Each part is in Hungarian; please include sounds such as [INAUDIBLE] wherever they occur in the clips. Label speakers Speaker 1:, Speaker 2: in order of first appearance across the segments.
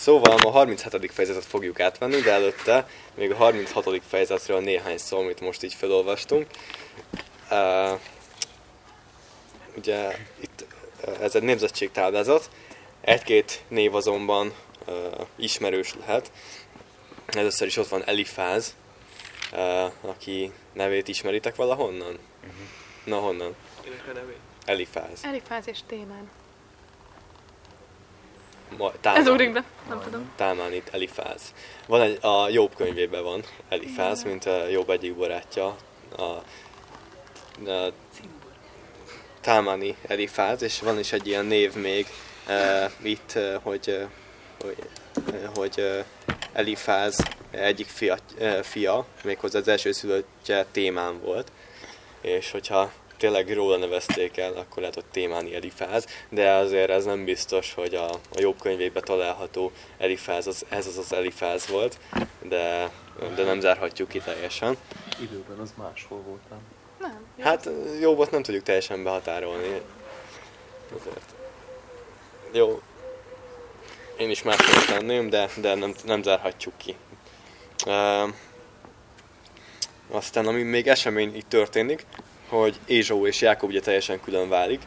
Speaker 1: Szóval ma a 37. fejezetet fogjuk átvenni, de előtte még a 36. fejezetről néhány szó, amit most így felolvastunk. Uh, ugye itt uh, ez egy nemzetségtáblázat, egy-két név azonban uh, ismerős lehet. Először is ott van Elifáz, uh, aki nevét ismeritek valahonnan? Uh-huh. Na honnan? Elifáz.
Speaker 2: Elifáz és Témán.
Speaker 1: Ma,
Speaker 2: Ez ugrik be, nem tudom.
Speaker 1: Támán itt Elifáz. Van egy, a Jobb könyvében van Elifáz, mint a Jobb egyik barátja. A, a Támáni Elifáz, és van is egy ilyen név még e, itt, e, hogy, e, hogy, e, hogy Elifáz egyik fia, fia, méghozzá az első szülöttje Témán volt. És hogyha tényleg róla nevezték el, akkor lehet, hogy Témáni Elifáz, de azért ez nem biztos, hogy a, a jobb könyvében található Elifáz, az, ez az az Elifáz volt, de, de nem zárhatjuk ki teljesen.
Speaker 3: Időben az máshol volt, nem?
Speaker 2: Nem. jó.
Speaker 1: Hát jobbot nem tudjuk teljesen behatárolni. Azért. Jó. Én is máshogy tenném, de, de nem, nem zárhatjuk ki. Uh, aztán ami még esemény itt történik, hogy Ézsó és Jákob ugye teljesen külön válik,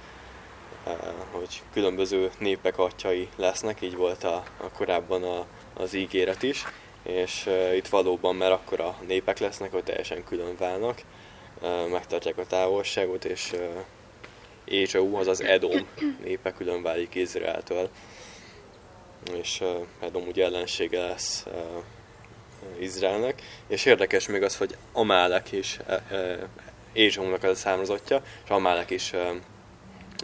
Speaker 1: uh, hogy különböző népek atyai lesznek, így volt a, a korábban a, az ígéret is, és uh, itt valóban, mert akkor a népek lesznek, hogy teljesen külön válnak, uh, megtartják a távolságot, és Ézsó, az Edom népe külön válik Izraeltől, és Edom ugye ellensége lesz Izraelnek, és érdekes még az, hogy Amálek is Ézsónak az a származottja, és Amálek is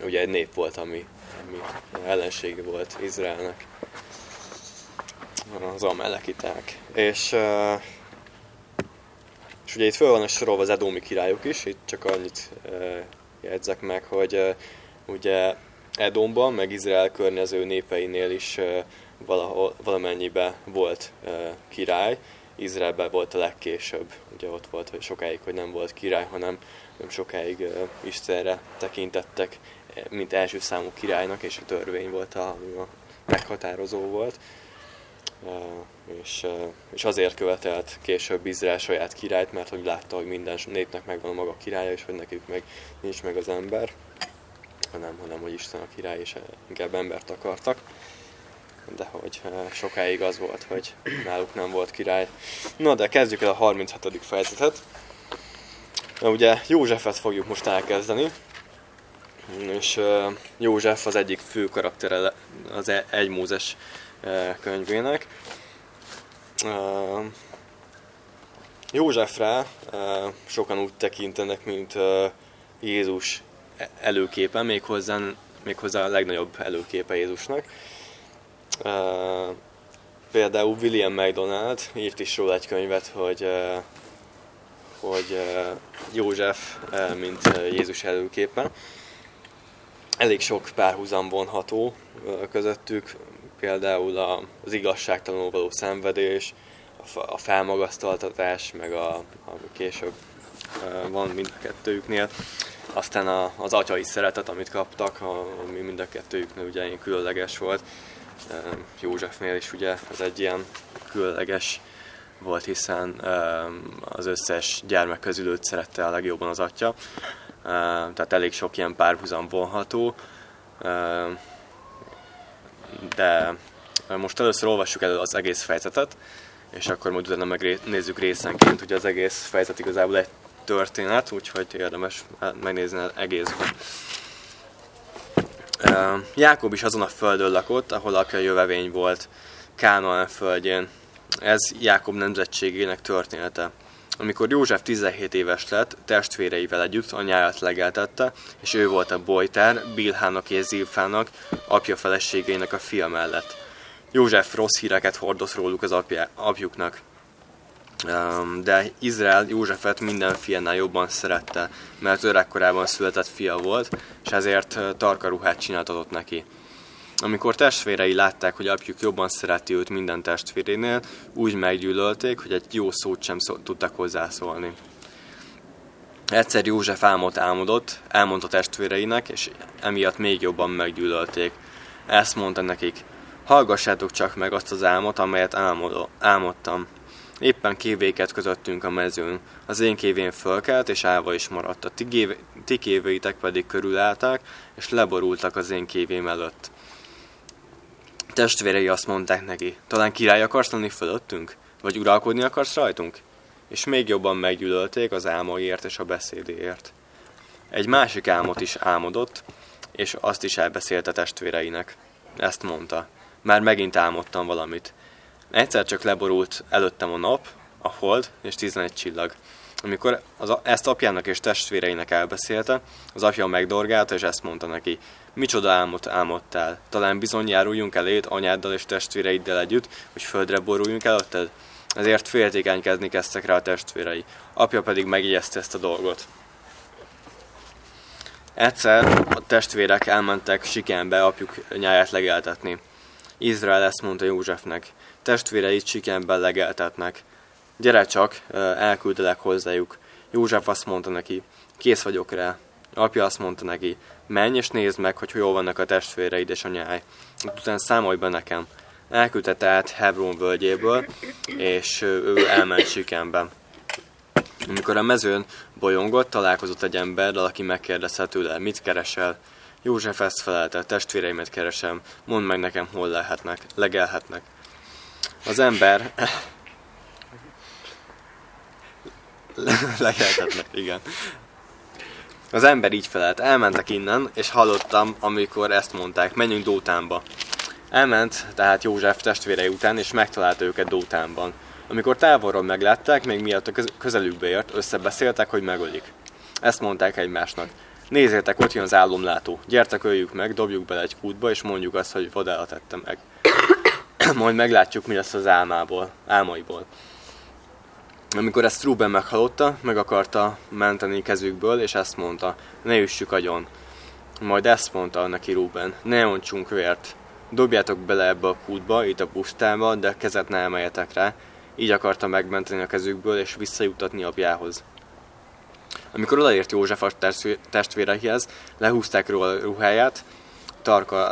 Speaker 1: ugye egy nép volt, ami, ami ellensége volt Izraelnek, az Amalekiták. És, és ugye itt föl van sorolva az Edómi királyok is, itt csak annyit jegyzek meg, hogy ugye Edomban, meg Izrael környező népeinél is valahol, valamennyibe volt király, Izraelben volt a legkésőbb. Ugye ott volt, hogy sokáig, hogy nem volt király, hanem nem sokáig Istenre tekintettek, mint első számú királynak, és a törvény volt, a, ami a meghatározó volt. És, és azért követelt később Izrael saját királyt, mert hogy látta, hogy minden népnek megvan a maga királya, és hogy nekik meg nincs meg az ember, hanem, hanem hogy Isten a király, és inkább embert akartak de hogy sokáig az volt, hogy náluk nem volt király. Na, de kezdjük el a 36. fejezetet. Na, ugye Józsefet fogjuk most elkezdeni, és József az egyik fő karaktere az e- egy Mózes könyvének. Józsefre sokan úgy tekintenek, mint Jézus előképe, méghozzá, méghozzá a legnagyobb előképe Jézusnak. Uh, például William McDonald írt is róla egy könyvet, hogy, uh, hogy uh, József, uh, mint Jézus előképe. Elég sok párhuzam vonható uh, közöttük, például a, az igazságtalanul való szenvedés, a felmagasztaltatás, meg a, a később uh, van mind a kettőjüknél. Aztán a, az atyai szeretet, amit kaptak, ami mind a kettőjüknél ugye különleges volt. Józsefnél is ugye ez egy ilyen különleges volt, hiszen az összes gyermek közül őt szerette a legjobban az atya. Tehát elég sok ilyen párhuzam vonható. De most először olvassuk el az egész fejezetet, és akkor majd utána megnézzük részenként, hogy az egész fejezet igazából egy történet, úgyhogy érdemes megnézni egészben. Jákob is azon a földön lakott, ahol apja jövevény volt, Kánaán földjén. Ez Jákob nemzetségének története. Amikor József 17 éves lett, testvéreivel együtt anyáját legeltette, és ő volt a bojtár, Bilhának és Zilfának, apja feleségeinek a fia mellett. József rossz híreket hordoz róluk az apja, apjuknak. De Izrael Józsefet minden fiánál jobban szerette, mert öregkorában született fia volt, és ezért tarka ruhát csináltatott neki. Amikor testvérei látták, hogy apjuk jobban szereti őt minden testvérénél, úgy meggyűlölték, hogy egy jó szót sem szó, tudtak hozzászólni. Egyszer József álmot álmodott, elmondta testvéreinek, és emiatt még jobban meggyűlölték. Ezt mondta nekik, Hallgassátok csak meg azt az álmot, amelyet álmodó, álmodtam. Éppen kévéket közöttünk a mezőn. Az én kévén fölkelt, és állva is maradt. A ti, gév, ti pedig körülállták, és leborultak az én kévém előtt. Testvérei azt mondták neki, talán király akarsz lenni fölöttünk? Vagy uralkodni akarsz rajtunk? És még jobban meggyűlölték az álmaiért és a beszédéért. Egy másik álmot is álmodott, és azt is elbeszélte testvéreinek. Ezt mondta. Már megint álmodtam valamit. Egyszer csak leborult előttem a nap, a hold és 11 csillag. Amikor az, ezt apjának és testvéreinek elbeszélte, az apja megdorgálta, és ezt mondta neki. Micsoda álmot álmodtál? Talán bizony járuljunk eléd anyáddal és testvéreiddel együtt, hogy földre boruljunk előtted? Ezért féltékenykezni kezdtek rá a testvérei. Apja pedig megjegyezte ezt a dolgot. Egyszer a testvérek elmentek Sikenbe apjuk nyáját legeltetni. Izrael ezt mondta Józsefnek, testvéreit Sikenben legeltetnek. Gyere csak, elküldelek hozzájuk. József azt mondta neki, kész vagyok rá. Apja azt mondta neki, menj és nézd meg, hogy jól vannak a testvéreid és a nyáj. Utána számolj be nekem. Elküldte tehát Hebron völgyéből, és ő elment Sikenbe. Amikor a mezőn bolyongott, találkozott egy emberrel, aki megkérdezte tőle, mit keresel. József ezt felelte, testvéreimet keresem, mondd meg nekem, hol lehetnek, legelhetnek. Az ember... [LAUGHS] legelhetnek, igen. Az ember így felelt, elmentek innen, és hallottam, amikor ezt mondták, menjünk Dótánba. Elment tehát József testvérei után, és megtalálta őket Dótánban. Amikor távolról meglátták, még miatt a közelükbe ért, összebeszéltek, hogy megölik. Ezt mondták egymásnak. Nézzétek, ott jön az álomlátó. Gyertek, öljük meg, dobjuk bele egy kútba, és mondjuk azt, hogy vadára tette meg. [COUGHS] Majd meglátjuk, mi lesz az álmából, álmaiból. Amikor ezt Ruben meghallotta, meg akarta menteni kezükből, és ezt mondta, ne üssük agyon. Majd ezt mondta neki Ruben, ne ontsunk vért. Dobjátok bele ebbe a kútba, itt a pusztába, de kezet ne emeljetek rá, így akarta megmenteni a kezükből és visszajutatni apjához. Amikor odaért József a testvéreihez, lehúzták róla a ruháját, tarka,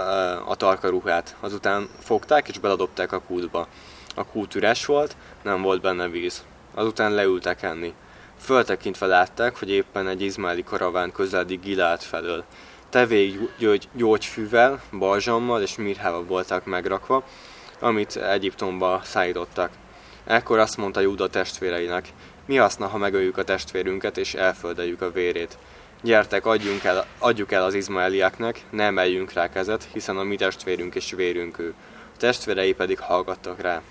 Speaker 1: a tarka ruhát. Azután fogták és beladobták a kútba. A kút üres volt, nem volt benne víz. Azután leültek enni. Föltekintve látták, hogy éppen egy izmáli karaván közeledik Gilát felől. Tevéig gyógyfűvel, balzsammal és mirhával voltak megrakva, amit Egyiptomba szállítottak. Ekkor azt mondta Júda testvéreinek, mi haszna, ha megöljük a testvérünket és elföldeljük a vérét. Gyertek, adjunk el, adjuk el az izmaelieknek, ne emeljünk rá kezet, hiszen a mi testvérünk és vérünk ő. A testvérei pedig hallgattak rá.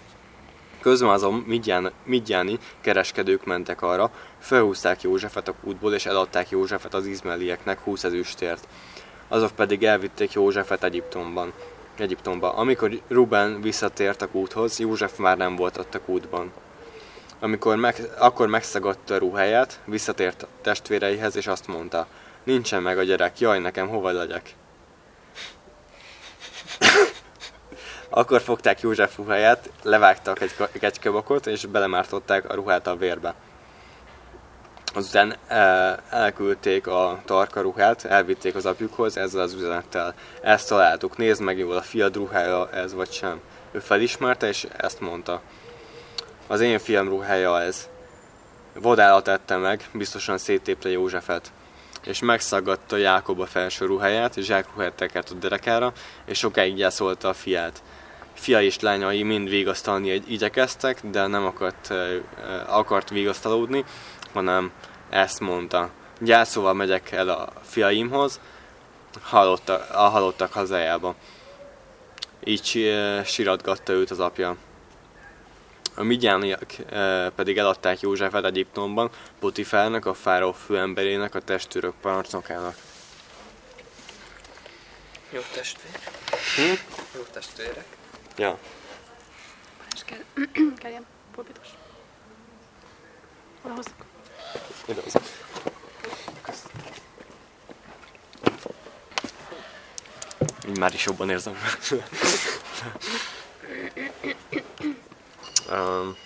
Speaker 1: Közben azon midján, midjáni kereskedők mentek arra, felhúzták Józsefet a kútból, és eladták Józsefet az izmaelieknek 20 ezüstért. Azok pedig elvitték Józsefet Egyiptomban. Egyiptomba. Amikor Ruben visszatért a kúthoz, József már nem volt ott a kútban. Amikor meg, akkor megszagadta a ruháját, visszatért a testvéreihez, és azt mondta, nincsen meg a gyerek, jaj, nekem hova legyek? [COUGHS] akkor fogták József ruháját, levágtak egy kecskebakot, és belemártották a ruhát a vérbe. Azután elküldték a tarka ruhát, elvitték az apjukhoz ezzel az üzenettel. Ezt találtuk, nézd meg jól, a fiad ruhája ez vagy sem. Ő felismerte, és ezt mondta. Az én fiam ruhája ez. Vadállat tette meg, biztosan széttépte Józsefet és megszaggatta Jákob a felső ruháját, zsákruhát tekert a derekára, és sokáig gyászolta a fiát. Fia és lányai mind vigasztalni igyekeztek, de nem akart, akart vigasztalódni, hanem ezt mondta. Gyászóval megyek el a fiaimhoz, halotta, a halottak hazájába. Így siratgatta őt az apja. A midjániak pedig eladták Józsefet Egyiptomban, Potifárnak, a fáró főemberének, a testőrök parancsnokának.
Speaker 4: Jó testvér.
Speaker 1: Hm?
Speaker 4: Jó testvérek.
Speaker 1: Ja.
Speaker 2: És kell, [CLEARS THROAT] kelljen, pulpitos. Oda hozzuk.
Speaker 1: Ide az. Így már is jobban érzem. [CLEARS THROAT] [CLEARS THROAT] Um,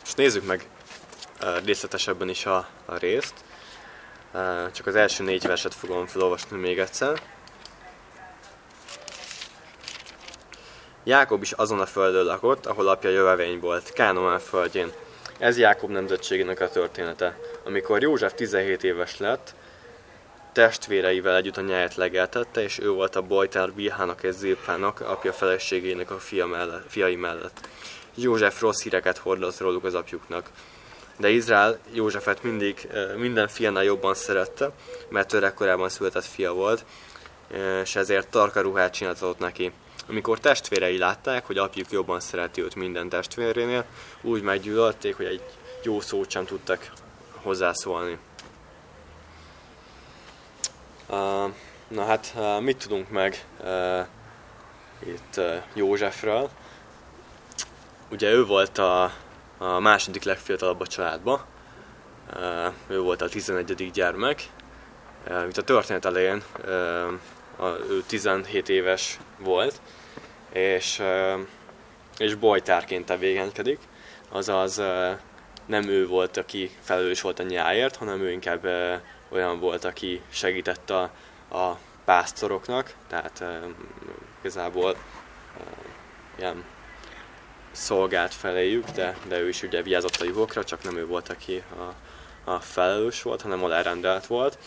Speaker 1: most nézzük meg részletesebben is a, a részt. Uh, csak az első négy verset fogom felolvasni még egyszer. Jákob is azon a földön lakott, ahol apja jövevény volt, Kánoán földjén. Ez Jákob nemzetségének a története. Amikor József 17 éves lett, testvéreivel együtt a nyáját legeltette, és ő volt a bojtár Bilhának és Zilpának, apja feleségének a fia mellett, fiai mellett. József rossz híreket hordozott róluk az apjuknak. De Izrael Józsefet mindig minden fiánál jobban szerette, mert öregkorában született fia volt, és ezért tarka ruhát csináltatott neki. Amikor testvérei látták, hogy apjuk jobban szereti őt minden testvérénél, úgy meggyűlölték, hogy egy jó szót sem tudtak hozzászólni. Na hát, mit tudunk meg itt Józsefről? Ugye ő volt a, a második legfiatalabb a családban, uh, ő volt a 11. gyermek. Itt a történet elején ő 17 éves volt, és, és bojtárként tevékenykedik, azaz nem ő volt, aki felelős volt a nyáért, hanem ő inkább olyan volt, aki segített a, a pásztoroknak, tehát igazából ilyen szolgált feléjük, de, de ő is ugye vigyázott a juhokra, csak nem ő volt, aki a, a felelős volt, hanem alárendelt volt,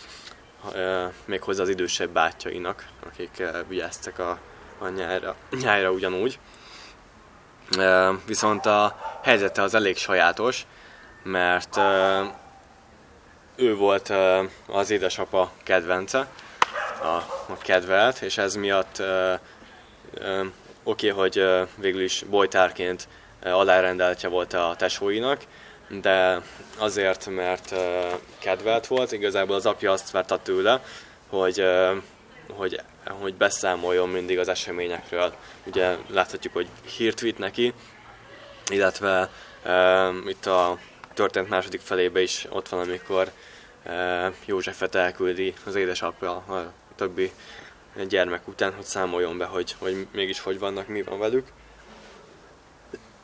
Speaker 1: uh, méghozzá az idősebb bátyainak, akik vigyáztak a, a nyájra, [CLEARS THROAT] nyájra ugyanúgy. Viszont a helyzete az elég sajátos, mert ő volt az édesapa kedvence, a, a kedvelt, és ez miatt oké, okay, hogy végül is bolytárként alárendeltje volt a tesóinak, de azért, mert kedvelt volt, igazából az apja azt várta tőle, hogy, hogy, hogy beszámoljon mindig az eseményekről. Ugye láthatjuk, hogy hírt vitt neki, illetve itt a történt második felébe is ott van, amikor Józsefet elküldi az édesapja a többi gyermek után, hogy számoljon be, hogy, hogy mégis hogy vannak, mi van velük.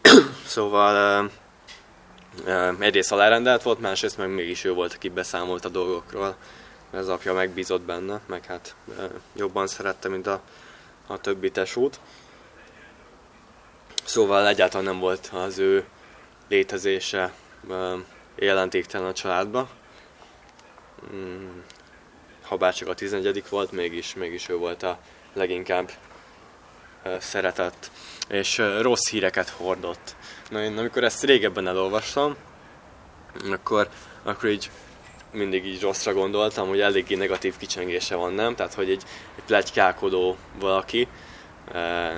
Speaker 1: [CLEARS THROAT] szóval egyrészt alárendelt volt, másrészt meg mégis ő volt, aki beszámolt a dolgokról. Az apja megbízott benne, meg hát jobban szerette, mint a, a többi tesót. Szóval egyáltalán nem volt az ő létezése jelentéktelen a családba. Hmm, ha bár csak a 11 volt, mégis, mégis ő volt a leginkább szeretett, és rossz híreket hordott. Na én amikor ezt régebben elolvastam, akkor, akkor így mindig így rosszra gondoltam, hogy eléggé negatív kicsengése van, nem? Tehát, hogy egy, egy plegykálkodó valaki, eh,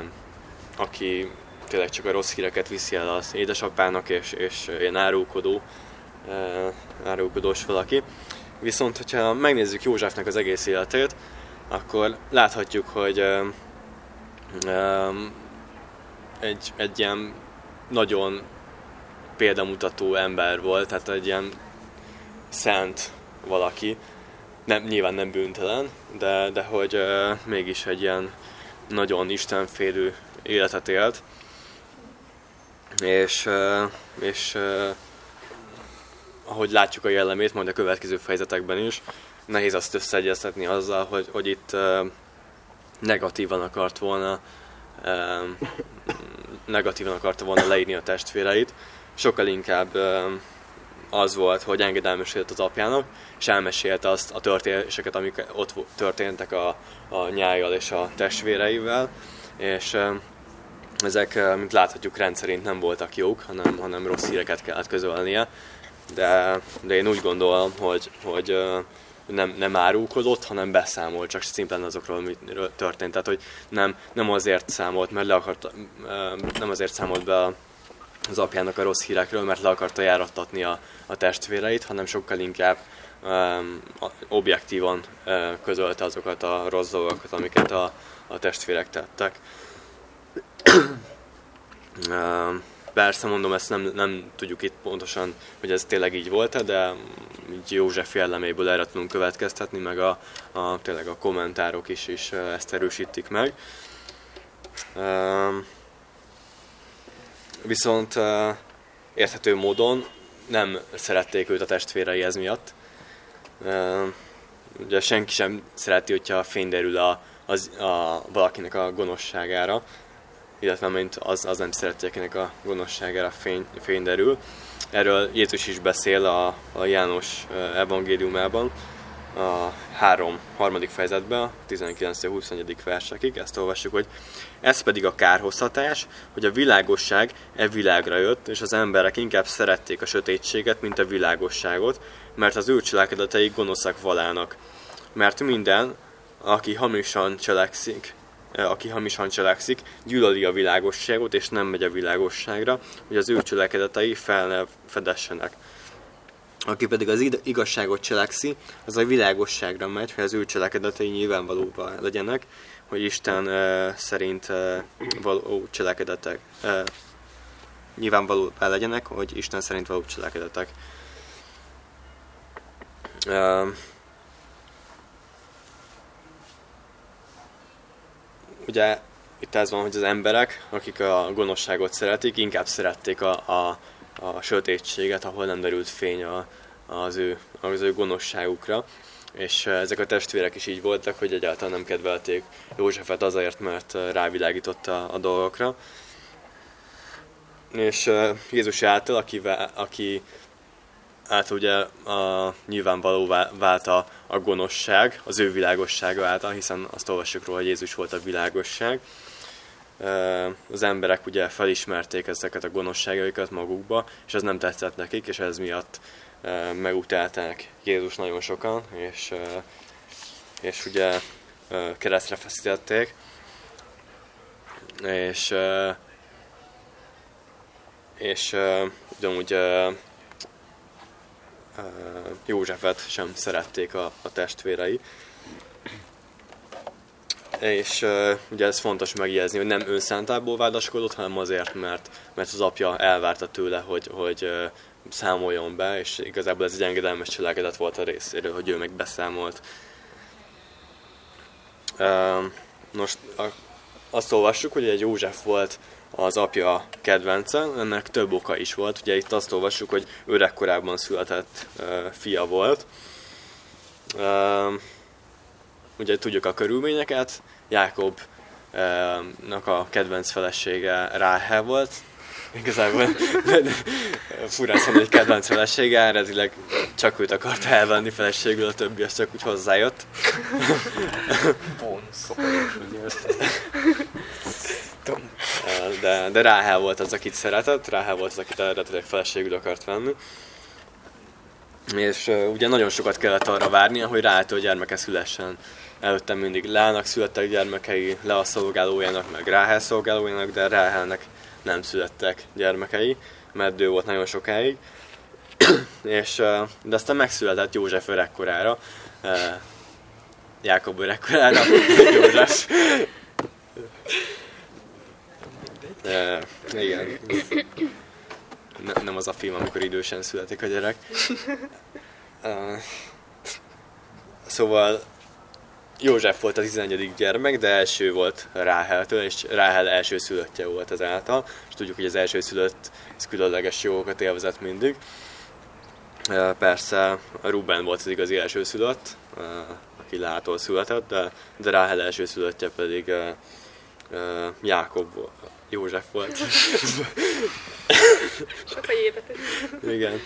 Speaker 1: aki tényleg csak a rossz híreket viszi el az édesapának, és, és ilyen árulkodó, eh, árulkodós valaki. Viszont, hogyha megnézzük Józsefnek az egész életét, akkor láthatjuk, hogy um, egy, egy ilyen nagyon példamutató ember volt, tehát egy ilyen szent valaki, nem, nyilván nem bűntelen, de, de hogy uh, mégis egy ilyen nagyon istenfélő életet élt, és, és ahogy látjuk a jellemét, majd a következő fejezetekben is, nehéz azt összeegyeztetni azzal, hogy, hogy itt negatívan akart volna negatívan akarta volna leírni a testvéreit. Sokkal inkább az volt, hogy engedelmeskedett az apjának, és elmesélte azt a történéseket, amik ott történtek a, a nyájjal és a testvéreivel, és ezek, mint láthatjuk, rendszerint nem voltak jók, hanem, hanem rossz híreket kellett közölnie, de, de én úgy gondolom, hogy, hogy nem, nem árulkodott, hanem beszámolt, csak szimplán azokról, mi történt. Tehát, hogy nem, nem azért számolt, mert le akarta, nem azért számolt be az apjának a rossz hírekről, mert le akarta járattatni a, a testvéreit, hanem sokkal inkább um, objektívan uh, közölte azokat a rossz dolgokat, amiket a, a testvérek tettek. Persze mondom, ezt nem, nem tudjuk itt pontosan, hogy ez tényleg így volt de így József jelleméből erre tudunk következtetni, meg a, a, tényleg a kommentárok is, is ezt erősítik meg. Viszont érthető módon nem szerették őt a testvérei ez miatt. Ugye senki sem szereti, hogyha fény derül a, az, a, valakinek a gonoszságára, illetve mint az, az nem szereti, akinek a gonoszságára fény, fény derül. Erről Jézus is beszél a, a János evangéliumában, a három, harmadik fejezetben, a 19-21. versekig, ezt olvassuk, hogy ez pedig a kárhoztatás, hogy a világosság e világra jött, és az emberek inkább szerették a sötétséget, mint a világosságot, mert az ő cselekedetei gonoszak valának. Mert minden, aki hamisan cselekszik, aki hamisan cselekszik, gyűlöli a világosságot, és nem megy a világosságra, hogy az ő cselekedetei fel ne fedessenek. Aki pedig az igazságot cselekszi, az a világosságra megy, hogy az ő cselekedetei nyilvánvalóvá legyenek, hogy Isten uh, szerint uh, való cselekedetek uh, nyilvánvalóvá legyenek, hogy Isten szerint való cselekedetek. Uh, ugye itt ez van, hogy az emberek, akik a gonoszságot szeretik, inkább szerették a, a, a sötétséget, ahol nem derült fény a, az, ő, az ő gonoszságukra. És ezek a testvérek is így voltak, hogy egyáltalán nem kedvelték Józsefet azért, mert rávilágította a dolgokra. És Jézus által, aki, aki által ugye a, nyilvánvaló vált a, a gonoszság, az ő világossága által, hiszen azt olvassuk róla, hogy Jézus volt a világosság. Az emberek ugye felismerték ezeket a gonoszságaikat magukba, és ez nem tetszett nekik, és ez miatt megutálták Jézus nagyon sokan, és, és ugye keresztre feszítették, és, és ugyanúgy Józsefet sem szerették a, a testvérei. És ugye ez fontos megjegyezni, hogy nem önszántából vádaskodott, hanem azért, mert, mert az apja elvárta tőle, hogy, hogy számoljon be, és igazából ez egy engedelmes cselekedet volt a részéről, hogy ő meg beszámolt. Most azt olvassuk, hogy egy József volt az apja kedvence, ennek több oka is volt. Ugye itt azt olvassuk, hogy öregkorában született uh, fia volt. Uh, ugye tudjuk a körülményeket, Jákobnak a kedvenc felesége Ráhel volt, igazából [LAUGHS] furán szóval egy kedvenc felesége, eredetileg csak őt akarta elvenni feleségül, a többi az csak úgy hozzájött. [LAUGHS] de, de Ráhel volt az, akit szeretett, Ráhel volt az, akit eredetileg feleségül akart venni. És uh, ugye nagyon sokat kellett arra várnia, hogy Ráheltől gyermeke szülessen. Előtte mindig Lának születtek gyermekei, Le a szolgálójának, meg Ráhel szolgálójának, de Ráhelnek nem születtek gyermekei, mert ő volt nagyon sokáig. [CLEARS THROAT] és, de aztán megszületett József öregkorára, Jákob öregkorára, [LAUGHS] József. Uh, igen. Ne, nem az a film, amikor idősen születik a gyerek. [LAUGHS] Uh, szóval József volt a 11. gyermek, de első volt Ráheltől, és Ráhel első szülöttje volt ezáltal, és tudjuk, hogy az első szülött ez különleges jogokat élvezett mindig. Persze Ruben volt az igazi első szülött, aki Lától született, de, de Ráhel első szülöttje pedig Jákob József volt.
Speaker 2: Sok a
Speaker 1: Igen.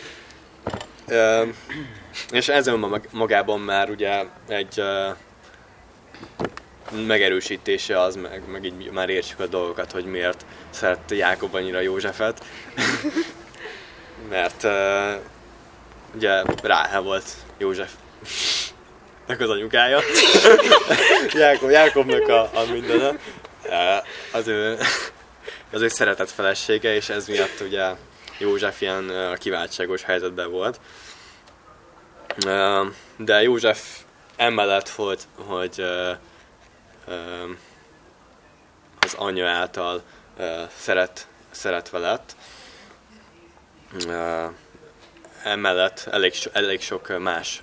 Speaker 1: és ez magában már ugye egy megerősítése az, meg, meg így már értsük a dolgokat, hogy miért szerette Jákob annyira Józsefet. [LAUGHS] Mert uh, ugye Ráhel volt József az anyukája. [LAUGHS] Jákob, Jákobnak a, a mindene. Az ő, az ő szeretett felesége, és ez miatt ugye József ilyen kiváltságos helyzetben volt. De József emellett, hogy, hogy az anyja által szeret, szeretve lett. Emellett elég, elég sok más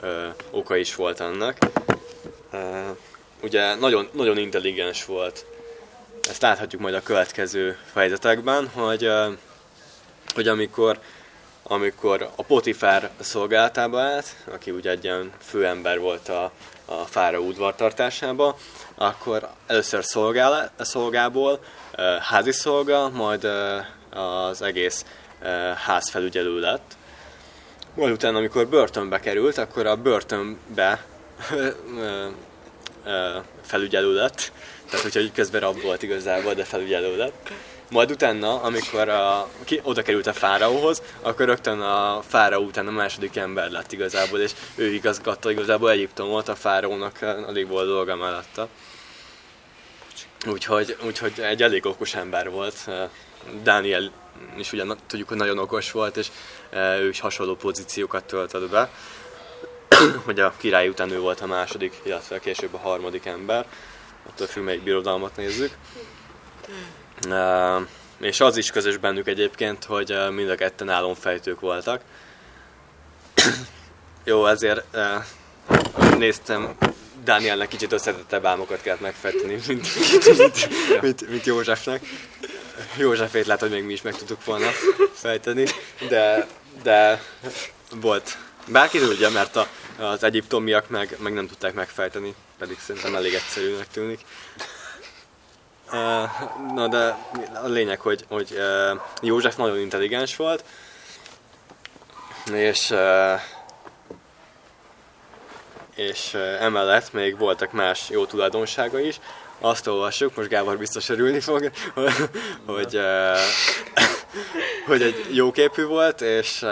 Speaker 1: oka is volt ennek. Ugye nagyon, nagyon intelligens volt. Ezt láthatjuk majd a következő fejezetekben, hogy, hogy amikor amikor a Potifár szolgálatába állt, aki ugye egy ilyen főember volt a, a fára udvartartásában, akkor először szolgál, szolgából házi szolga, majd az egész házfelügyelő lett. Majd utána, amikor börtönbe került, akkor a börtönbe felügyelő lett. Tehát, hogyha így közben rab volt igazából, de felügyelő lett. Majd utána, amikor a, ki, oda került a fáraóhoz, akkor rögtön a fáraó után a második ember lett igazából, és ő igazgatta igazából Egyiptomot, a fáraónak alig volt dolga mellette. Úgyhogy, úgyhogy egy elég okos ember volt. Dániel is ugye na- tudjuk, hogy nagyon okos volt, és e, ő is hasonló pozíciókat töltött be. [CLEARS THROAT] hogy a király után ő volt a második, illetve később a harmadik ember. Attól függ, melyik birodalmat nézzük. És az is közös bennük egyébként, hogy mind a ketten álomfejtők voltak. [CLEARS THROAT] Jó, ezért néztem, Dánielnek kicsit összetettebb álmokat kellett megfejteni, mint, mint, mint, mint Józsefnek. Józsefét lehet, hogy még mi is meg tudtuk volna fejteni, de, de volt. Bárki tudja, mert a, az egyiptomiak meg, meg nem tudták megfejteni, pedig szerintem elég egyszerűnek tűnik. Na de a lényeg, hogy, hogy József nagyon intelligens volt, és és emellett még voltak más jó tulajdonsága is. Azt olvassuk, most Gábor biztos örülni fog, [LAUGHS] hogy, [LAUGHS] hogy egy jó képű volt, és [LAUGHS]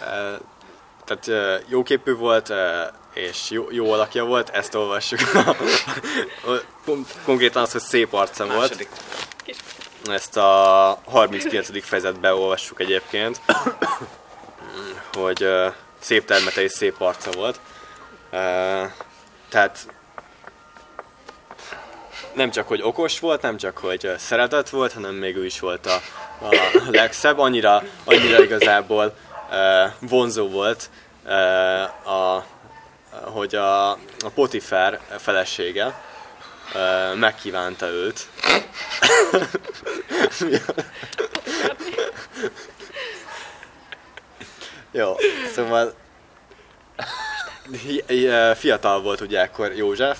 Speaker 1: uh, tehát jó képű volt, és jó, jó alakja volt, ezt olvassuk. [LAUGHS] Kon- Konkrétan az, hogy szép arca volt. Ezt a 39. fejezetben olvassuk egyébként, hogy szép termete és szép arca volt. Tehát nem csak, hogy okos volt, nem csak, hogy szeretett volt, hanem még ő is volt a, a [LAUGHS] legszebb. Annyira, annyira igazából uh, vonzó volt, uh, a, hogy a, a Potifár felesége uh, megkívánta őt. [LAUGHS] Jó, szóval [LAUGHS] fiatal volt ugye akkor József,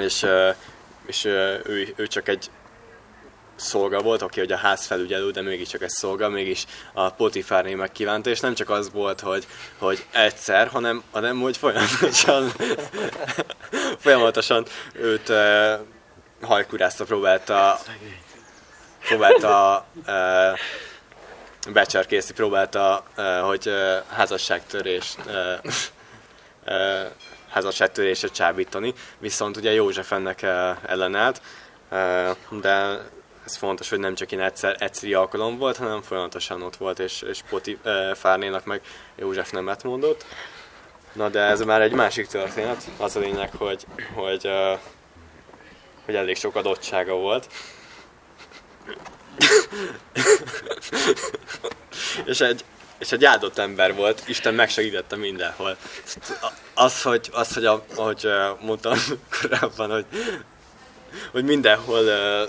Speaker 1: és, és ő, ő csak egy szolga volt, aki hogy a ház felügyelő, de mégiscsak egy szolga, mégis a Potifárné megkívánta, és nem csak az volt, hogy, hogy egyszer, hanem, hanem hogy folyamatosan [LAUGHS] folyamatosan őt uh, hajkurázta próbálta próbálta uh, becserkészni, próbálta, uh, hogy uh, házasságtörés uh, uh, házasságtörésre csábítani, viszont ugye József ennek uh, ellenállt, uh, de ez fontos, hogy nem csak én egyszer, egyszeri alkalom volt, hanem folyamatosan ott volt, és, és Poti uh, Fárnénak meg József nemet mondott. Na de ez már egy másik történet, az a lényeg, hogy, hogy, hogy elég sok adottsága volt. [LAUGHS] és, egy, és egy áldott ember volt, Isten megsegítette mindenhol. Az, hogy, az, hogy a, ahogy mondtam [LAUGHS] korábban, hogy, hogy mindenhol uh,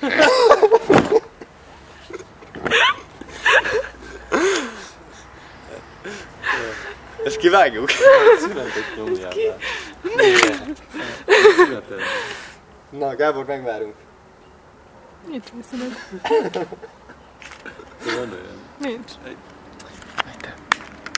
Speaker 1: [LAUGHS] Ezt kivágjuk?
Speaker 3: Született nyomjál.
Speaker 1: Na, Gábor, megvárunk.
Speaker 2: Nincs viszont.
Speaker 3: Van olyan.
Speaker 2: Nincs.
Speaker 3: Egy